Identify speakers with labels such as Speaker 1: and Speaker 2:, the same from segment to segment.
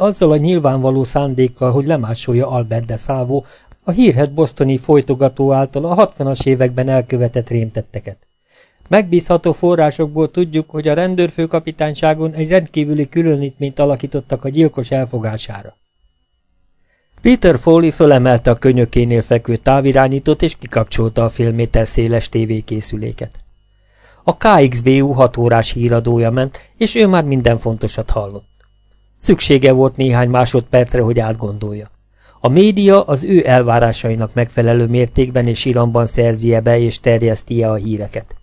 Speaker 1: azzal a nyilvánvaló szándékkal, hogy lemásolja Albert de Szávó, a hírhet bosztoni folytogató által a 60-as években elkövetett rémtetteket. Megbízható forrásokból tudjuk, hogy a rendőrfőkapitányságon egy rendkívüli különítményt alakítottak a gyilkos elfogására. Peter Foley fölemelte a könyökénél fekvő távirányítót és kikapcsolta a fél méter széles tévékészüléket. A KXBU hat órás híradója ment, és ő már minden fontosat hallott. Szüksége volt néhány másodpercre, hogy átgondolja. A média az ő elvárásainak megfelelő mértékben és iramban szerzie be és terjesztie a híreket.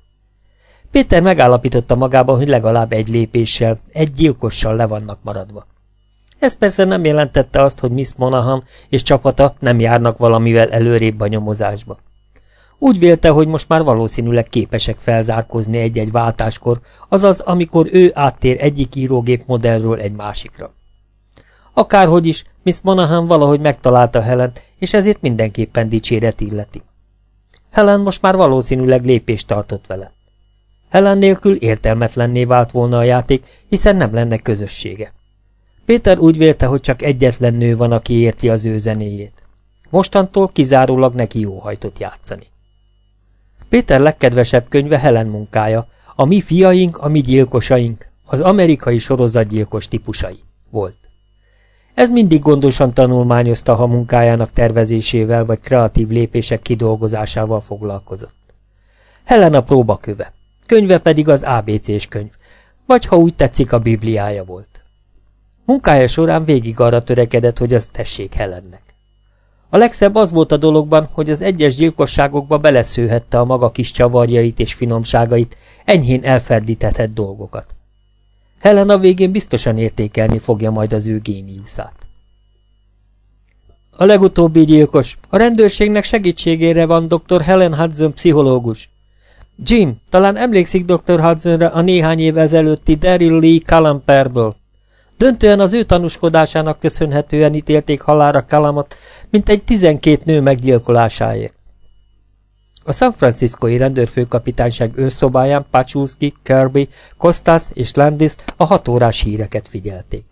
Speaker 1: Péter megállapította magában, hogy legalább egy lépéssel, egy gyilkossal le vannak maradva. Ez persze nem jelentette azt, hogy Miss Monahan és csapata nem járnak valamivel előrébb a nyomozásba. Úgy vélte, hogy most már valószínűleg képesek felzárkózni egy-egy váltáskor, azaz amikor ő áttér egyik írógép modellről egy másikra. Akárhogy is, Miss Monahan valahogy megtalálta helen és ezért mindenképpen dicséret illeti. Helen most már valószínűleg lépést tartott vele. Helen nélkül értelmetlenné vált volna a játék, hiszen nem lenne közössége. Péter úgy vélte, hogy csak egyetlen nő van, aki érti az ő zenéjét. Mostantól kizárólag neki jóhajtott játszani. Péter legkedvesebb könyve Helen munkája, a mi fiaink, a mi gyilkosaink, az amerikai sorozatgyilkos típusai volt. Ez mindig gondosan tanulmányozta, ha munkájának tervezésével vagy kreatív lépések kidolgozásával foglalkozott. Helen a próbaköve, könyve pedig az ABC-s könyv, vagy ha úgy tetszik, a bibliája volt. Munkája során végig arra törekedett, hogy az tessék Helennek. A legszebb az volt a dologban, hogy az egyes gyilkosságokba beleszőhette a maga kis csavarjait és finomságait, enyhén elferdítetett dolgokat. Helen a végén biztosan értékelni fogja majd az ő géniuszát. A legutóbbi gyilkos. A rendőrségnek segítségére van dr. Helen Hudson pszichológus. Jim, talán emlékszik dr. Hudsonra a néhány év ezelőtti Daryl Lee Calamperből. Döntően az ő tanúskodásának köszönhetően ítélték halára Kalamot, mint egy tizenkét nő meggyilkolásáért. A San Franciscoi rendőrfőkapitányság őrszobáján Pachulski, Kirby, Kostas és Landis a hatórás híreket figyelték.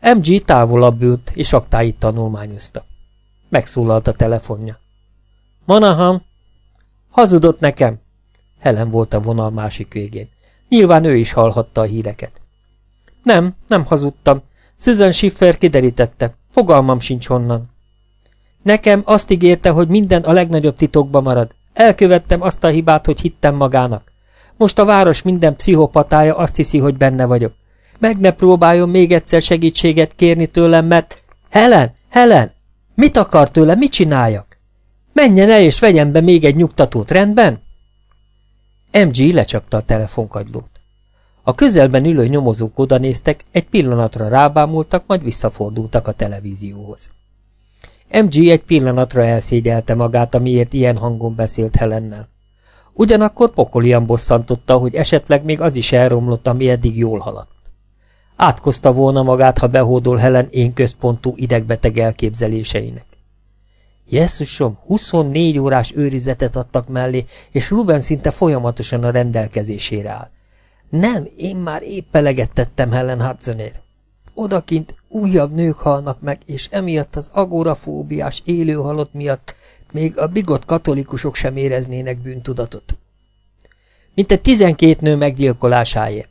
Speaker 1: MG távolabb ült, és aktáit tanulmányozta. Megszólalt a telefonja. Manahan! Hazudott nekem! Helen volt a vonal másik végén. Nyilván ő is hallhatta a híreket. Nem, nem hazudtam. Susan Schiffer kiderítette. Fogalmam sincs honnan. Nekem azt ígérte, hogy minden a legnagyobb titokba marad. Elkövettem azt a hibát, hogy hittem magának. Most a város minden pszichopatája azt hiszi, hogy benne vagyok. Meg ne próbáljon még egyszer segítséget kérni tőlem, mert... Helen! Helen! Mit akar tőle? Mit csináljak? Menjen el és vegyen be még egy nyugtatót, rendben? MG lecsapta a telefonkagylót. A közelben ülő nyomozók odanéztek, egy pillanatra rábámultak, majd visszafordultak a televízióhoz. MG egy pillanatra elszégyelte magát, amiért ilyen hangon beszélt Helennel. Ugyanakkor pokolian bosszantotta, hogy esetleg még az is elromlott, ami eddig jól haladt. Átkozta volna magát, ha behódol Helen én központú idegbeteg elképzeléseinek. Jesszusom, 24 órás őrizetet adtak mellé, és Ruben szinte folyamatosan a rendelkezésére áll. Nem, én már épp eleget tettem Helen Hudsonért. Odakint újabb nők halnak meg, és emiatt az agorafóbiás élőhalott miatt még a bigott katolikusok sem éreznének bűntudatot. Mint egy tizenkét nő meggyilkolásáért.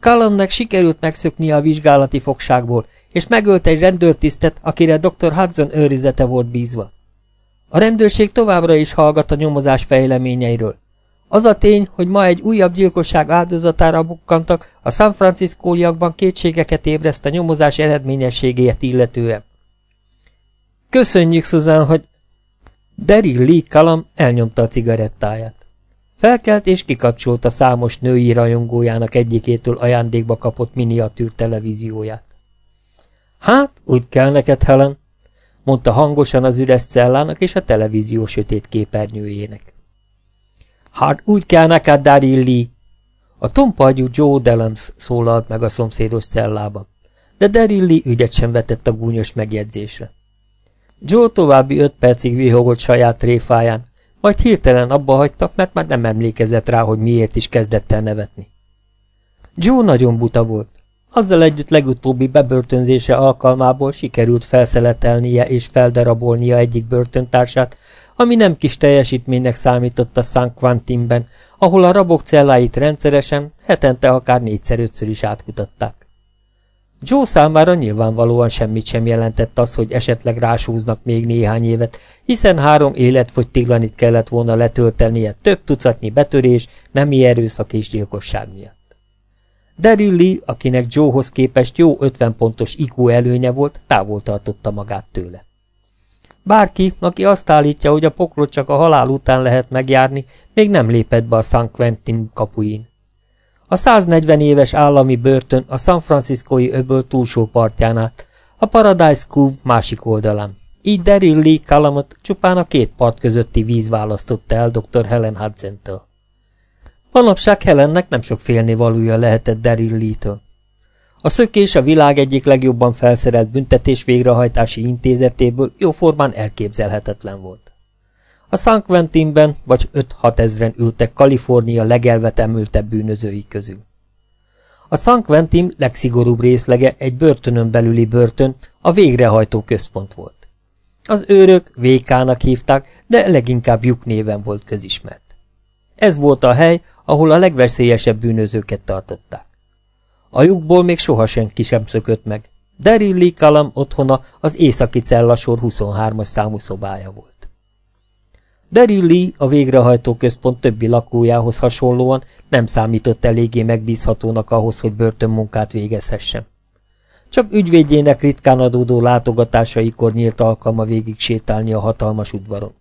Speaker 1: Callumnek sikerült megszöknie a vizsgálati fogságból, és megölt egy rendőrtisztet, akire dr. Hudson őrizete volt bízva. A rendőrség továbbra is hallgat a nyomozás fejleményeiről. Az a tény, hogy ma egy újabb gyilkosság áldozatára bukkantak, a San Francisco-iakban kétségeket ébreszt a nyomozás eredményességét illetően. Köszönjük, Susan, hogy... Daryl Lee Kalam elnyomta a cigarettáját. Felkelt és kikapcsolta számos női rajongójának egyikétől ajándékba kapott miniatűr televízióját. Hát, úgy kell neked, Helen, mondta hangosan az üres cellának és a televízió sötét képernyőjének. Hát úgy kell neked, Darilli! A tompagyú Joe Dellums szólalt meg a szomszédos cellába, de Darilli ügyet sem vetett a gúnyos megjegyzésre. Joe további öt percig vihogott saját tréfáján, majd hirtelen abba hagytak, mert már nem emlékezett rá, hogy miért is kezdett el nevetni. Joe nagyon buta volt. azzal együtt legutóbbi bebörtönzése alkalmából sikerült felszeletelnie és feldarabolnia egyik börtöntársát, ami nem kis teljesítménynek számított a San Quentinben, ahol a rabok celláit rendszeresen, hetente akár négyszer-ötször is átkutatták. Joe számára nyilvánvalóan semmit sem jelentett az, hogy esetleg rásúznak még néhány évet, hiszen három életfogytiglanit kellett volna letöltenie több tucatnyi betörés, nemi erőszak és gyilkosság miatt. Daryl Lee, akinek Joehoz képest jó 50 pontos IQ előnye volt, távol tartotta magát tőle. Bárki, aki azt állítja, hogy a poklot csak a halál után lehet megjárni, még nem lépett be a San Quentin kapuin. A 140 éves állami börtön a San Franciscoi öböl túlsó partján át, a Paradise Cove másik oldalán. Így Daryl Lee Calamot csupán a két part közötti víz választotta el dr. Helen Hudson-től. Manapság Helennek nem sok félnivalója lehetett Daryl Lee-től. A szökés a világ egyik legjobban felszerelt büntetés végrehajtási intézetéből jóformán elképzelhetetlen volt. A San Quentinben vagy 5-6 ezren ültek Kalifornia legelvetemültebb bűnözői közül. A San Quentin legszigorúbb részlege egy börtönön belüli börtön, a végrehajtó központ volt. Az őrök VK-nak hívták, de leginkább lyuk néven volt közismert. Ez volt a hely, ahol a legveszélyesebb bűnözőket tartották. A lyukból még soha senki sem szökött meg. Daryl Lee Kalam otthona az északi cellasor 23-as számú szobája volt. Daryl Lee, a végrehajtó központ többi lakójához hasonlóan nem számított eléggé megbízhatónak ahhoz, hogy börtönmunkát végezhessen. Csak ügyvédjének ritkán adódó látogatásaikor nyílt alkalma végig sétálni a hatalmas udvaron.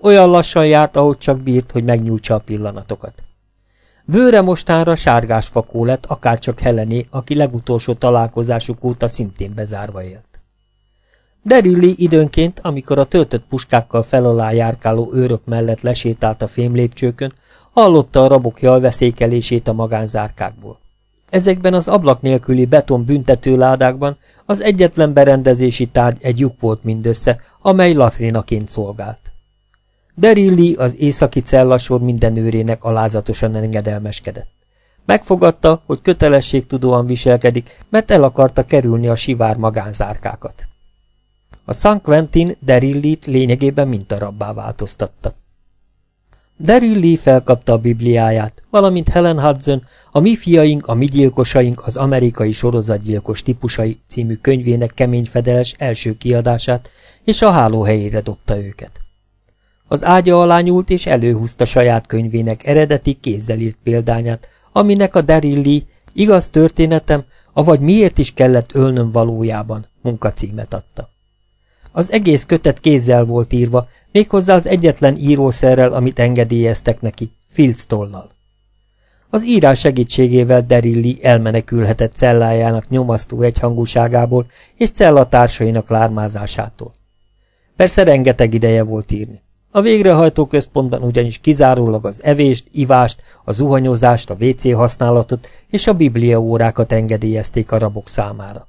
Speaker 1: Olyan lassan járt, ahogy csak bírt, hogy megnyújtsa a pillanatokat. Bőre mostára sárgás fakó lett, akárcsak Helené, aki legutolsó találkozásuk óta szintén bezárva élt. Derülli időnként, amikor a töltött puskákkal fel alá járkáló őrök mellett lesétált a fémlépcsőkön, hallotta a rabok jalveszékelését a magánzárkákból. Ezekben az ablak nélküli beton büntetőládákban az egyetlen berendezési tárgy egy lyuk volt mindössze, amely latrinaként szolgált. Derilli az északi cellasor minden őrének alázatosan engedelmeskedett. Megfogadta, hogy kötelességtudóan viselkedik, mert el akarta kerülni a sivár magánzárkákat. A San Quentin Derillit lényegében mintarabbá változtatta. Derilli felkapta a bibliáját, valamint Helen Hudson, a mi fiaink, a mi gyilkosaink, az amerikai sorozatgyilkos típusai című könyvének kemény fedeles első kiadását, és a hálóhelyére dobta őket. Az ágya alá nyúlt, és előhúzta saját könyvének eredeti kézzel írt példányát, aminek a Derilli igaz történetem, avagy miért is kellett ölnöm valójában munkacímet adta. Az egész kötet kézzel volt írva, méghozzá az egyetlen írószerrel, amit engedélyeztek neki, filctollal. Az írás segítségével Derilli elmenekülhetett cellájának nyomasztó egyhangúságából és cellatársainak lármázásától. Persze rengeteg ideje volt írni. A végrehajtó központban ugyanis kizárólag az evést, ivást, a zuhanyozást, a WC használatot és a bibliaórákat engedélyezték a rabok számára.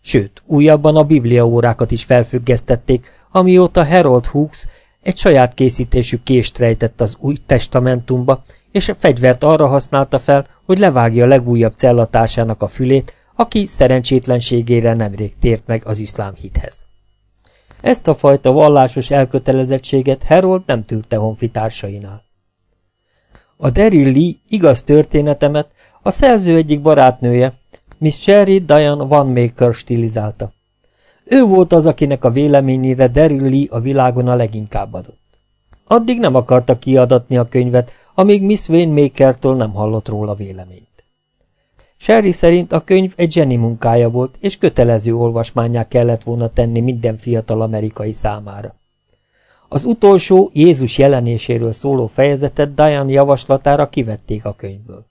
Speaker 1: Sőt, újabban a bibliaórákat is felfüggesztették, amióta Harold Hooks egy saját készítésű kést rejtett az új testamentumba, és a fegyvert arra használta fel, hogy levágja a legújabb cellatársának a fülét, aki szerencsétlenségére nemrég tért meg az iszlám hithez. Ezt a fajta vallásos elkötelezettséget Harold nem tűrte honfitársainál. A Daryl Lee igaz történetemet a szerző egyik barátnője, Miss Sherry Diane Vanmaker stilizálta. Ő volt az, akinek a véleményére Daryl Lee a világon a leginkább adott. Addig nem akarta kiadatni a könyvet, amíg Miss Wayne Makertől nem hallott róla véleményt. Sherry szerint a könyv egy zseni munkája volt, és kötelező olvasmányá kellett volna tenni minden fiatal amerikai számára. Az utolsó Jézus jelenéséről szóló fejezetet Diane javaslatára kivették a könyvből.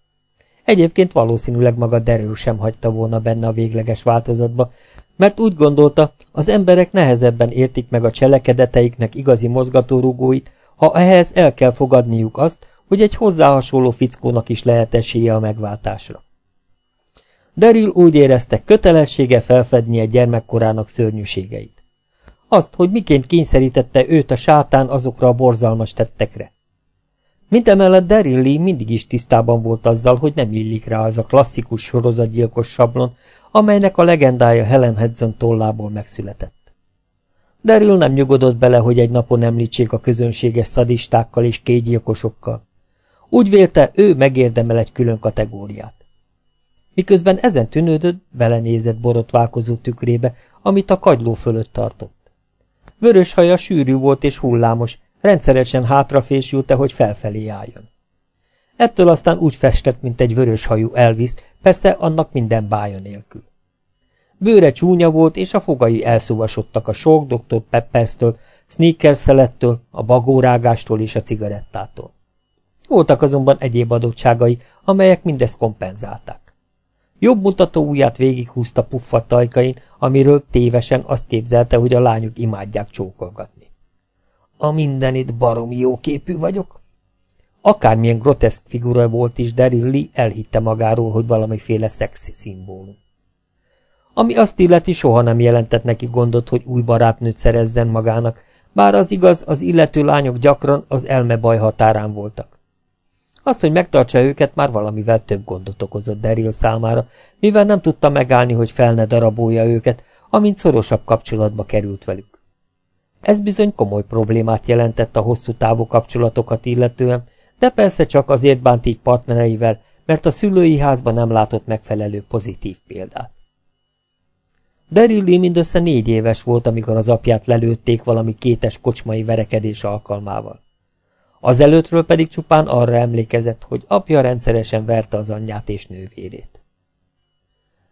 Speaker 1: Egyébként valószínűleg maga Derül sem hagyta volna benne a végleges változatba, mert úgy gondolta, az emberek nehezebben értik meg a cselekedeteiknek igazi mozgatórugóit, ha ehhez el kell fogadniuk azt, hogy egy hozzáhasonló fickónak is lehet esélye a megváltásra. Deril úgy érezte, kötelessége felfednie gyermekkorának szörnyűségeit. Azt, hogy miként kényszerítette őt a sátán azokra a borzalmas tettekre. Mindemellett Daryl Lee mindig is tisztában volt azzal, hogy nem illik rá az a klasszikus sorozatgyilkos sablon, amelynek a legendája Helen Hudson tollából megszületett. Daryl nem nyugodott bele, hogy egy napon említsék a közönséges szadistákkal és kégyilkosokkal. Úgy vélte, ő megérdemel egy külön kategóriát. Miközben ezen tűnődött, belenézett borotválkozó tükrébe, amit a kagyló fölött tartott. Vörös haja sűrű volt és hullámos, rendszeresen hátrafésülte, hogy felfelé álljon. Ettől aztán úgy festett, mint egy vörös hajú Elvis, persze annak minden bája nélkül. Bőre csúnya volt, és a fogai elszúvasodtak a sok Dr. Pepperstől, sneakerszelettől, a bagórágástól és a cigarettától. Voltak azonban egyéb adottságai, amelyek mindezt kompenzálták. Jobb mutató ujját végighúzta tajkain, amiről tévesen azt képzelte, hogy a lányok imádják csókolgatni. A mindenit baromi jó képű vagyok. Akármilyen groteszk figura volt is, Daryl Lee elhitte magáról, hogy valamiféle szexi szimbólum. Ami azt illeti, soha nem jelentett neki gondot, hogy új barátnőt szerezzen magának, bár az igaz, az illető lányok gyakran az elmebaj határán voltak. Az, hogy megtartsa őket, már valamivel több gondot okozott Daryl számára, mivel nem tudta megállni, hogy fel ne darabolja őket, amint szorosabb kapcsolatba került velük. Ez bizony komoly problémát jelentett a hosszú távú kapcsolatokat illetően, de persze csak azért bánt így partnereivel, mert a szülői házban nem látott megfelelő pozitív példát. Daryl Lee mindössze négy éves volt, amikor az apját lelőtték valami kétes kocsmai verekedés alkalmával. Azelőttről pedig csupán arra emlékezett, hogy apja rendszeresen verte az anyját és nővérét.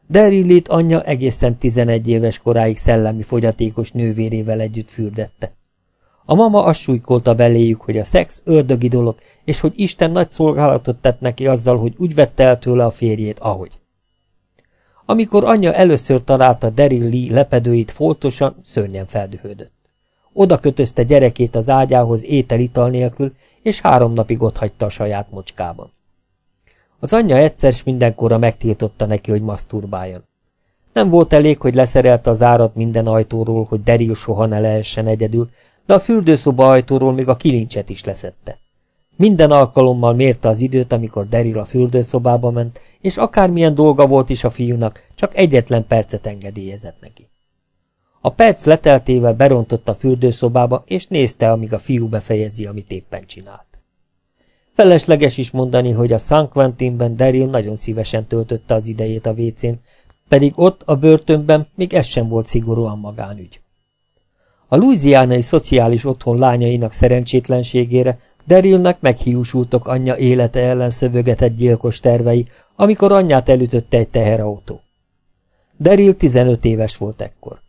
Speaker 1: Derillit anyja egészen 11 éves koráig szellemi fogyatékos nővérével együtt fürdette. A mama azt súlykolta beléjük, hogy a szex ördögi dolog, és hogy Isten nagy szolgálatot tett neki azzal, hogy úgy vette el tőle a férjét, ahogy. Amikor anyja először találta Daryl Lee lepedőit foltosan, szörnyen feldühödött. Oda kötözte gyerekét az ágyához étel-ital nélkül, és három napig ott hagyta a saját mocskában. Az anyja egyszer s mindenkorra megtiltotta neki, hogy maszturbáljon. Nem volt elég, hogy leszerelte az árat minden ajtóról, hogy Daryl soha ne lehessen egyedül, de a fürdőszoba ajtóról még a kilincset is leszette. Minden alkalommal mérte az időt, amikor Daryl a fürdőszobába ment, és akármilyen dolga volt is a fiúnak, csak egyetlen percet engedélyezett neki. A perc leteltével berontott a fürdőszobába, és nézte, amíg a fiú befejezi, amit éppen csinált. Felesleges is mondani, hogy a San Quentinben Daryl nagyon szívesen töltötte az idejét a vécén, pedig ott, a börtönben még ez sem volt szigorúan magánügy. A louisianai szociális otthon lányainak szerencsétlenségére Darylnek meghiúsultok anyja élete ellen szövögetett gyilkos tervei, amikor anyját elütötte egy teherautó. Daryl 15 éves volt ekkor.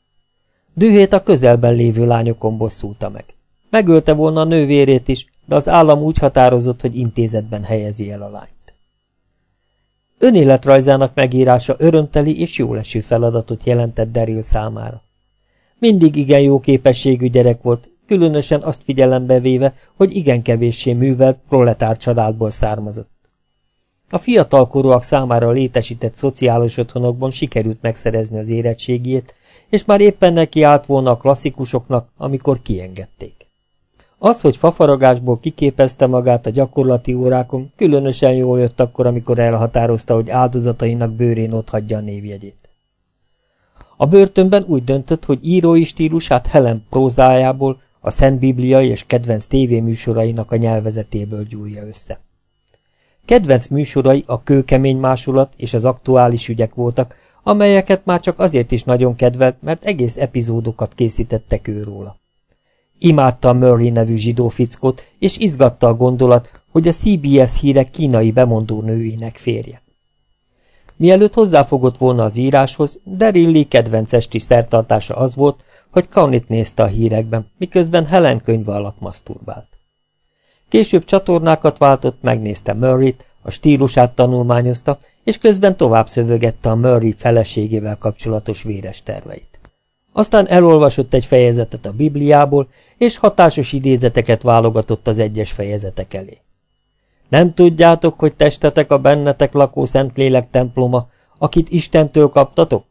Speaker 1: Dühét a közelben lévő lányokon bosszulta meg. Megölte volna a nővérét is, de az állam úgy határozott, hogy intézetben helyezi el a lányt. Önéletrajzának megírása örömteli és jóleső feladatot jelentett Daryl számára. Mindig igen jó képességű gyerek volt, különösen azt figyelembe véve, hogy igen kevéssé művelt proletár családból származott. A fiatalkorúak számára létesített szociális otthonokban sikerült megszerezni az érettségét, és már éppen neki állt volna a klasszikusoknak, amikor kiengedték. Az, hogy fafaragásból kiképezte magát a gyakorlati órákon, különösen jól jött akkor, amikor elhatározta, hogy áldozatainak bőrén otthagyja a névjegyét. A börtönben úgy döntött, hogy írói stílusát Helen prózájából, a Szent Biblia és kedvenc tévéműsorainak a nyelvezetéből gyúrja össze. Kedvenc műsorai a kőkemény másolat és az aktuális ügyek voltak, amelyeket már csak azért is nagyon kedvelt, mert egész epizódokat készítettek ő róla. Imádta a Murray nevű zsidó fickot, és izgatta a gondolat, hogy a CBS hírek kínai bemondó nőjének férje. Mielőtt hozzáfogott volna az íráshoz, Derilli kedvenc esti szertartása az volt, hogy Kanit nézte a hírekben, miközben Helen könyve alatt maszturbált. Később csatornákat váltott, megnézte Murray-t, a stílusát tanulmányozta, és közben tovább szövögette a Murray feleségével kapcsolatos véres terveit. Aztán elolvasott egy fejezetet a Bibliából, és hatásos idézeteket válogatott az egyes fejezetek elé. Nem tudjátok, hogy testetek a bennetek lakó Szentlélek temploma, akit Istentől kaptatok?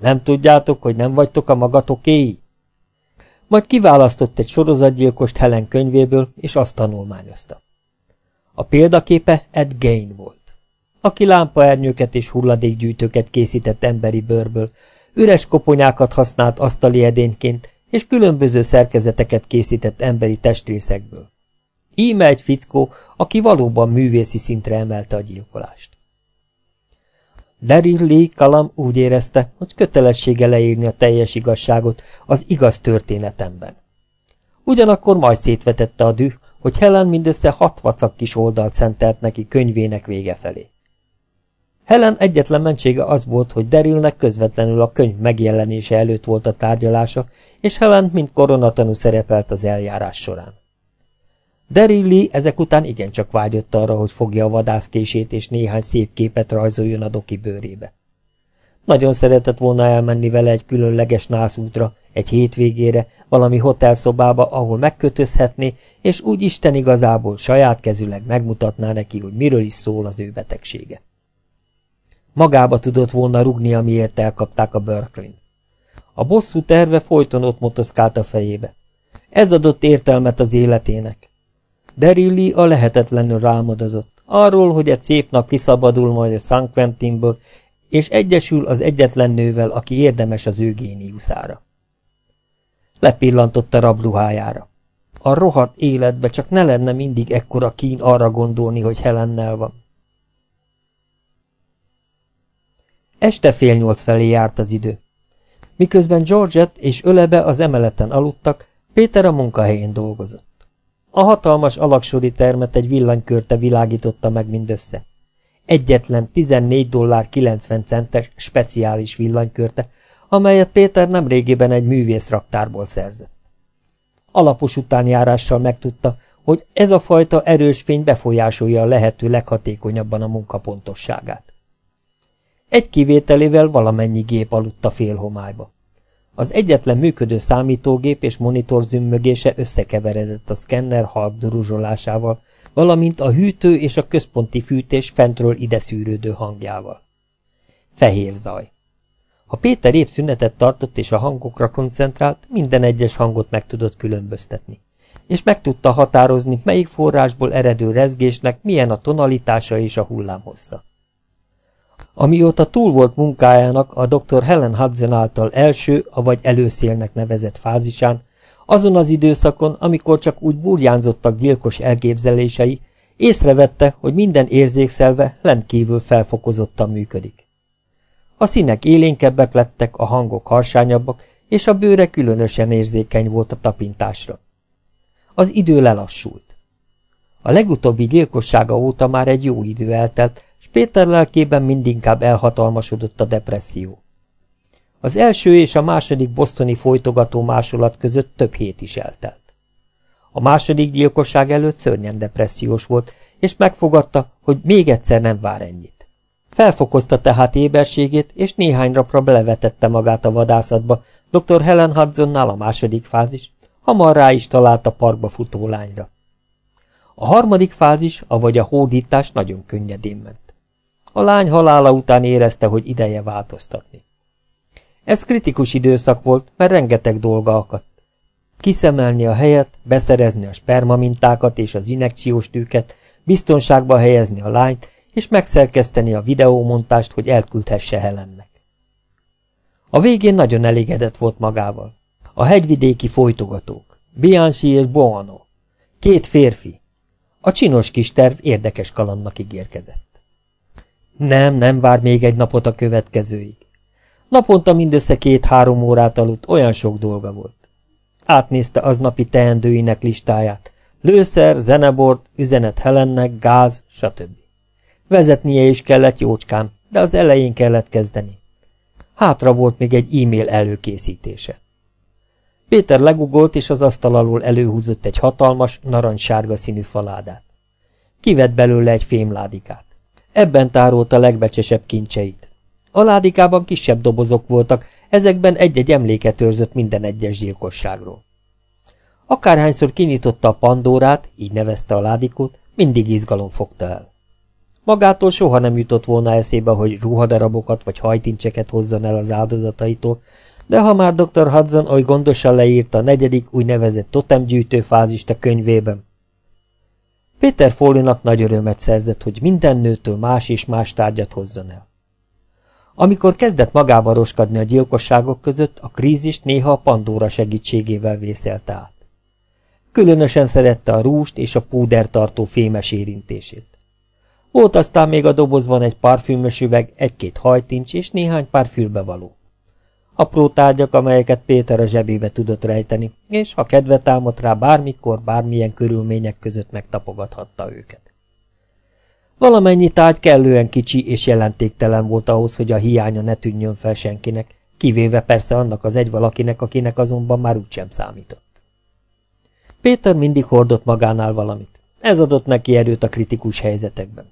Speaker 1: Nem tudjátok, hogy nem vagytok a magatokéi? Majd kiválasztott egy sorozatgyilkost Helen könyvéből, és azt tanulmányozta. A példaképe Ed Gain volt, aki lámpaernyőket és hulladékgyűjtőket készített emberi bőrből, üres koponyákat használt asztali edényként, és különböző szerkezeteket készített emberi testrészekből. Íme egy fickó, aki valóban művészi szintre emelte a gyilkolást. Daryl Lee Kalam úgy érezte, hogy kötelessége leírni a teljes igazságot az igaz történetemben. Ugyanakkor majd szétvetette a düh, hogy Helen mindössze hat vacak kis oldalt szentelt neki könyvének vége felé. Helen egyetlen mentsége az volt, hogy Darylnek közvetlenül a könyv megjelenése előtt volt a tárgyalása, és Helen mint koronatanú szerepelt az eljárás során. Daryl Lee ezek után igencsak vágyott arra, hogy fogja a vadászkését és néhány szép képet rajzoljon a doki bőrébe. Nagyon szeretett volna elmenni vele egy különleges nászútra, egy hétvégére, valami hotelszobába, ahol megkötözhetné, és úgy Isten igazából saját kezüleg megmutatná neki, hogy miről is szól az ő betegsége. Magába tudott volna rugni, amiért elkapták a Berkeley-n. A bosszú terve folyton ott motoszkált a fejébe. Ez adott értelmet az életének. Derilli a lehetetlenül rámodozott, arról, hogy egy szép nap kiszabadul majd a San Quentinből, és egyesül az egyetlen nővel, aki érdemes az ő géniuszára. Lepillantott a rabruhájára. A rohadt életbe csak ne lenne mindig ekkora kín arra gondolni, hogy Helennel van. Este fél nyolc felé járt az idő. Miközben Georgette és Ölebe az emeleten aludtak, Péter a munkahelyén dolgozott. A hatalmas alaksori termet egy villanykörte világította meg mindössze. Egyetlen 14 dollár 90 centes speciális villanykörte, amelyet Péter nem régiben egy művész raktárból szerzett. Alapos utánjárással megtudta, hogy ez a fajta erős fény befolyásolja a lehető leghatékonyabban a munkapontosságát. Egy kivételével valamennyi gép aludt a félhomályba. Az egyetlen működő számítógép és monitor zümmögése összekeveredett a szkenner halk duruzsolásával, valamint a hűtő és a központi fűtés fentről ide szűrődő hangjával. Fehér zaj. Ha Péter épp szünetet tartott és a hangokra koncentrált, minden egyes hangot meg tudott különböztetni. És meg tudta határozni, melyik forrásból eredő rezgésnek milyen a tonalitása és a hullámhossza. Amióta túl volt munkájának a dr. Helen Hudson által első, avagy előszélnek nevezett fázisán, azon az időszakon, amikor csak úgy burjánzottak gyilkos elképzelései, észrevette, hogy minden érzékszelve rendkívül felfokozottan működik. A színek élénkebbek lettek, a hangok harsányabbak, és a bőre különösen érzékeny volt a tapintásra. Az idő lelassult. A legutóbbi gyilkossága óta már egy jó idő eltelt, Péter lelkében mindinkább elhatalmasodott a depresszió. Az első és a második bosztoni folytogató másolat között több hét is eltelt. A második gyilkosság előtt szörnyen depressziós volt, és megfogadta, hogy még egyszer nem vár ennyit. Felfokozta tehát éberségét, és néhány napra belevetette magát a vadászatba, dr. Helen Hudsonnál a második fázis, hamar rá is talált a parkba futó lányra. A harmadik fázis, avagy a hódítás nagyon könnyedén ment. A lány halála után érezte, hogy ideje változtatni. Ez kritikus időszak volt, mert rengeteg dolga akadt. Kiszemelni a helyet, beszerezni a spermamintákat és az inekciós tűket, biztonságba helyezni a lányt, és megszerkeszteni a videómontást, hogy elküldhesse Helennek. A végén nagyon elégedett volt magával. A hegyvidéki folytogatók, Bianchi és Boano, két férfi. A csinos kis terv érdekes kalandnak ígérkezett. Nem, nem vár még egy napot a következőig. Naponta mindössze két-három órát aludt, olyan sok dolga volt. Átnézte aznapi teendőinek listáját. Lőszer, zenebord, üzenet Helennek, gáz, stb. Vezetnie is kellett jócskán, de az elején kellett kezdeni. Hátra volt még egy e-mail előkészítése. Péter legugolt, és az asztal alól előhúzott egy hatalmas, narancssárga színű faládát. Kivett belőle egy fémládikát. Ebben tárolta legbecsesebb kincseit. A ládikában kisebb dobozok voltak, ezekben egy-egy emléket őrzött minden egyes gyilkosságról. Akárhányszor kinyitotta a pandórát, így nevezte a ládikót, mindig izgalom fogta el. Magától soha nem jutott volna eszébe, hogy ruhadarabokat vagy hajtincseket hozzon el az áldozataitól, de ha már dr. Hudson oly gondosan leírta a negyedik úgynevezett totemgyűjtő fázist a könyvében, Péter Fólinak nagy örömet szerzett, hogy minden nőtől más és más tárgyat hozzon el. Amikor kezdett magába roskadni a gyilkosságok között, a krízist néha a Pandóra segítségével vészelte át. Különösen szerette a rúst és a púdertartó fémes érintését. Volt aztán még a dobozban egy parfümös üveg, egy-két hajtincs és néhány pár fülbevaló. Apró tárgyak, amelyeket Péter a zsebébe tudott rejteni, és ha kedve támadt rá bármikor, bármilyen körülmények között megtapogathatta őket. Valamennyi tárgy kellően kicsi és jelentéktelen volt ahhoz, hogy a hiánya ne tűnjön fel senkinek, kivéve persze annak az egy valakinek, akinek azonban már úgysem számított. Péter mindig hordott magánál valamit. Ez adott neki erőt a kritikus helyzetekben.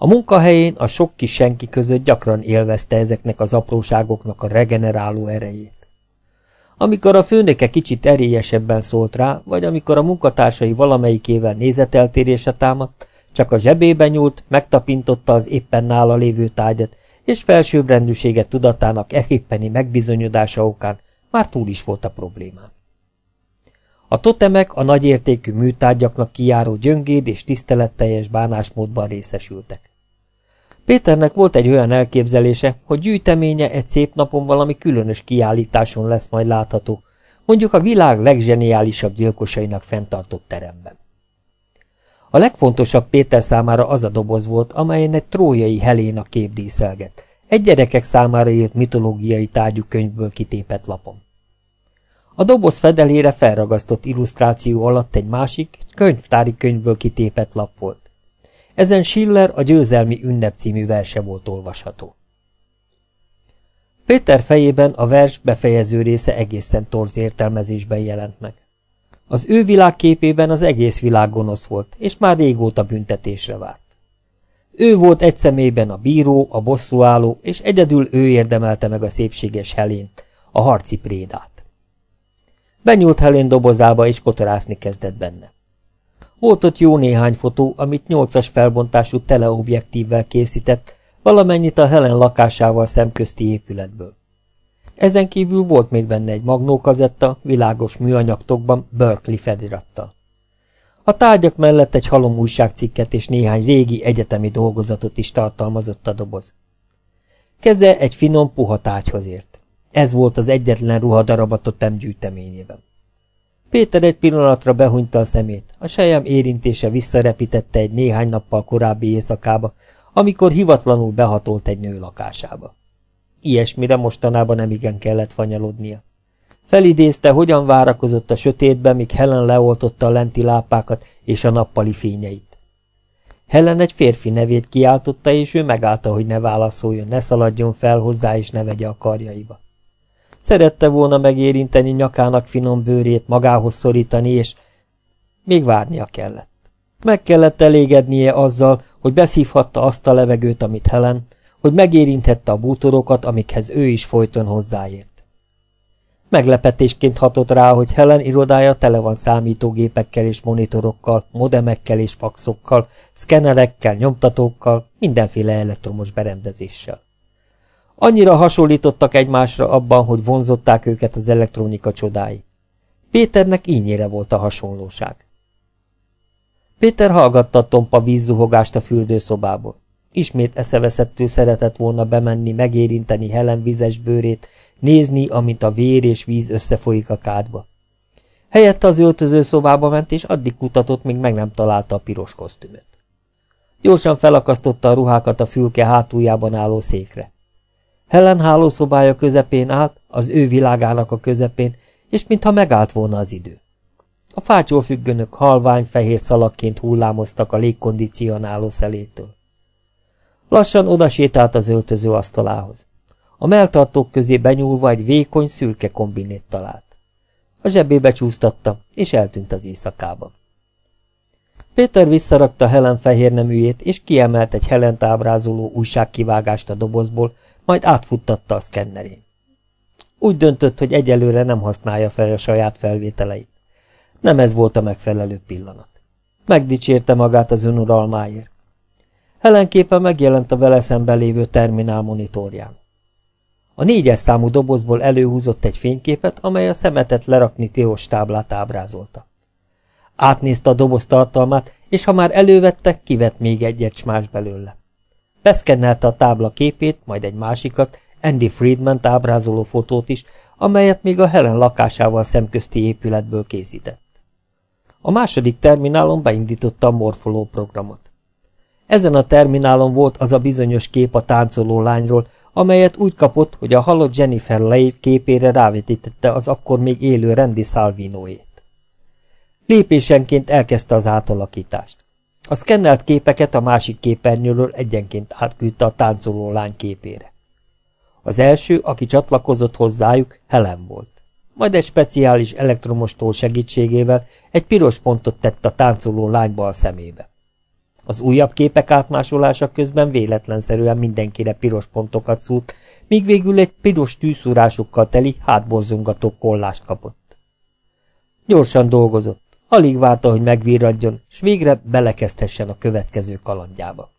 Speaker 1: A munkahelyén a sok kis senki között gyakran élvezte ezeknek az apróságoknak a regeneráló erejét. Amikor a főnöke kicsit erélyesebben szólt rá, vagy amikor a munkatársai valamelyikével nézeteltérése támadt, csak a zsebébe nyúlt, megtapintotta az éppen nála lévő tárgyat, és felsőbbrendűséget tudatának eképpeni megbizonyodása okán már túl is volt a problémán. A totemek a nagyértékű műtárgyaknak kijáró gyöngéd és tiszteletteljes bánásmódban részesültek. Péternek volt egy olyan elképzelése, hogy gyűjteménye egy szép napon valami különös kiállításon lesz majd látható, mondjuk a világ legzseniálisabb gyilkosainak fenntartott teremben. A legfontosabb Péter számára az a doboz volt, amelyen egy trójai Heléna kép díszelget, egy gyerekek számára írt mitológiai tárgyú könyvből kitépett lapon. A doboz fedelére felragasztott illusztráció alatt egy másik, könyvtári könyvből kitépett lap volt. Ezen Schiller a győzelmi ünnep című verse volt olvasható. Péter fejében a vers befejező része egészen torz értelmezésben jelent meg. Az ő világképében az egész világ gonosz volt, és már régóta büntetésre várt. Ő volt egy személyben a bíró, a bosszúálló, és egyedül ő érdemelte meg a szépséges Helént, a harci prédát. Benyúlt Helén dobozába, és kotorászni kezdett benne. Volt ott jó néhány fotó, amit nyolcas felbontású teleobjektívvel készített, valamennyit a Helen lakásával szemközti épületből. Ezen kívül volt még benne egy magnókazetta, világos műanyagtokban Berkeley felirattal. A tárgyak mellett egy halom újságcikket és néhány régi egyetemi dolgozatot is tartalmazott a doboz. Keze egy finom, puha tárgyhoz ért. Ez volt az egyetlen ruhadarab a gyűjteményében. Péter egy pillanatra behunyta a szemét, a sejem érintése visszarepítette egy néhány nappal korábbi éjszakába, amikor hivatlanul behatolt egy nő lakásába. Ilyesmire mostanában nem igen kellett fanyalodnia. Felidézte, hogyan várakozott a sötétben, míg Helen leoltotta a lenti lápákat és a nappali fényeit. Helen egy férfi nevét kiáltotta, és ő megállta, hogy ne válaszoljon, ne szaladjon fel hozzá, és ne vegye a karjaiba. Szerette volna megérinteni nyakának finom bőrét, magához szorítani, és még várnia kellett. Meg kellett elégednie azzal, hogy beszívhatta azt a levegőt, amit Helen, hogy megérinthette a bútorokat, amikhez ő is folyton hozzáért. Meglepetésként hatott rá, hogy Helen irodája tele van számítógépekkel és monitorokkal, modemekkel és faxokkal, szkenerekkel, nyomtatókkal, mindenféle elektromos berendezéssel. Annyira hasonlítottak egymásra abban, hogy vonzották őket az elektronika csodái. Péternek ínyére volt a hasonlóság. Péter hallgatta a tompa vízzuhogást a fürdőszobából. Ismét eszeveszettül szeretett volna bemenni, megérinteni Helen vizes bőrét, nézni, amint a vér és víz összefolyik a kádba. Helyette az öltöző szobába ment, és addig kutatott, míg meg nem találta a piros kosztümöt. Gyorsan felakasztotta a ruhákat a fülke hátuljában álló székre. Helen hálószobája közepén állt, az ő világának a közepén, és mintha megállt volna az idő. A fátyol függönök halvány fehér szalakként hullámoztak a légkondicionáló szelétől. Lassan odasétált az öltöző asztalához. A melltartók közé benyúlva egy vékony, szürke kombinét talált. A zsebébe csúsztatta, és eltűnt az éjszakában. Péter visszarakta Helen fehér neműjét, és kiemelt egy Helent ábrázoló újságkivágást a dobozból, majd átfuttatta a szkennerén. Úgy döntött, hogy egyelőre nem használja fel a saját felvételeit. Nem ez volt a megfelelő pillanat. Megdicsérte magát az önuralmáért. Helen képe megjelent a vele szemben lévő terminál monitorján. A négyes számú dobozból előhúzott egy fényképet, amely a szemetet lerakni tilos táblát ábrázolta. Átnézte a doboz tartalmát, és ha már elővettek, kivett még egyet más belőle. Beszkennelte a tábla képét, majd egy másikat, Andy Friedman ábrázoló fotót is, amelyet még a Helen lakásával szemközti épületből készített. A második terminálon beindította a morfoló programot. Ezen a terminálon volt az a bizonyos kép a táncoló lányról, amelyet úgy kapott, hogy a halott Jennifer Leigh képére rávetítette az akkor még élő Randy Salvinoét. Lépésenként elkezdte az átalakítást. A szkennelt képeket a másik képernyőről egyenként átküldte a táncoló lány képére. Az első, aki csatlakozott hozzájuk, Helen volt. Majd egy speciális elektromos toll segítségével egy piros pontot tett a táncoló lányba a szemébe. Az újabb képek átmásolása közben véletlenszerűen mindenkire piros pontokat szúrt, míg végül egy piros tűszúrásokkal teli, hátborzongató kollást kapott. Gyorsan dolgozott, alig várta, hogy megvíradjon, s végre belekezdhessen a következő kalandjába.